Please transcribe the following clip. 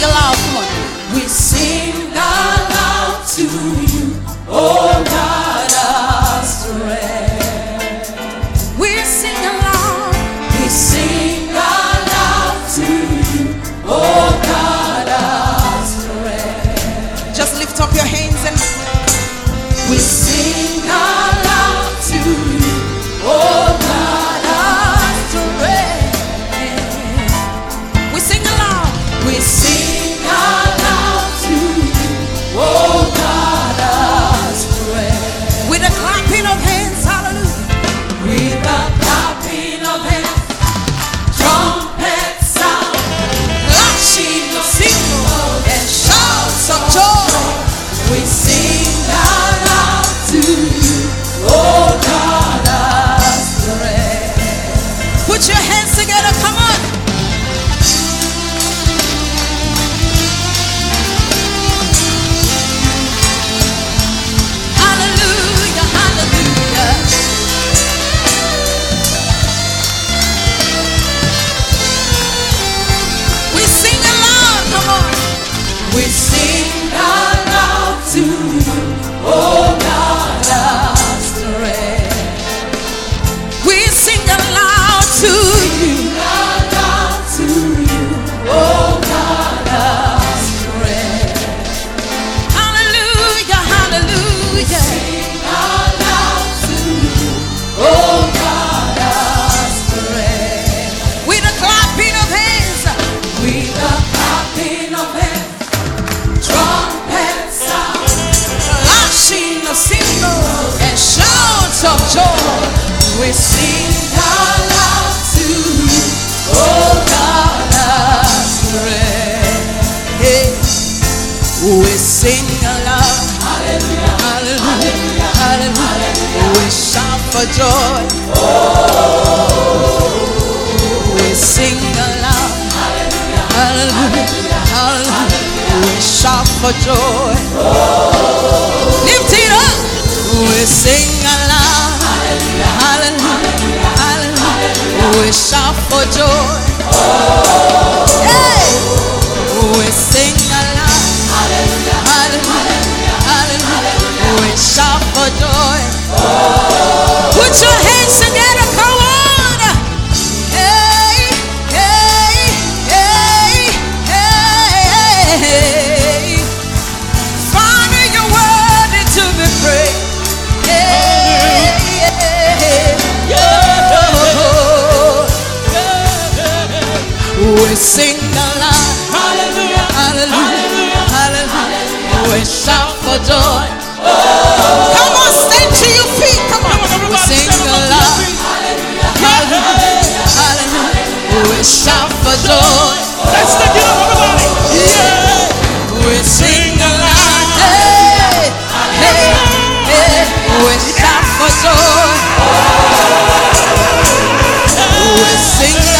sing. Come on. We sing aloud to you, oh God to you. You, oh God of strength. Hallelujah. Hallelujah. Sing aloud to you, God of strength. Clapping of hands. Clapping of hands, trumpet sound, and shouts of joy, we for joy. Oh. We sing aloud. Hallelujah. Hallelujah. Hallelujah. We shout for joy. Oh. Lift it up. We sing aloud. Hallelujah. Hallelujah. Hallelujah. We shout for joy. We sing aloud. hallelujah, Hallelujah. Hallelujah. We shout for joy. Come on, stand to your feet. Come on. We sing aloud. Hallelujah. Hallelujah. We shout for joy. Let's take it up, everybody. Yeah. We sing aloud. Hey. Hey. Hey. We shout for joy. We sing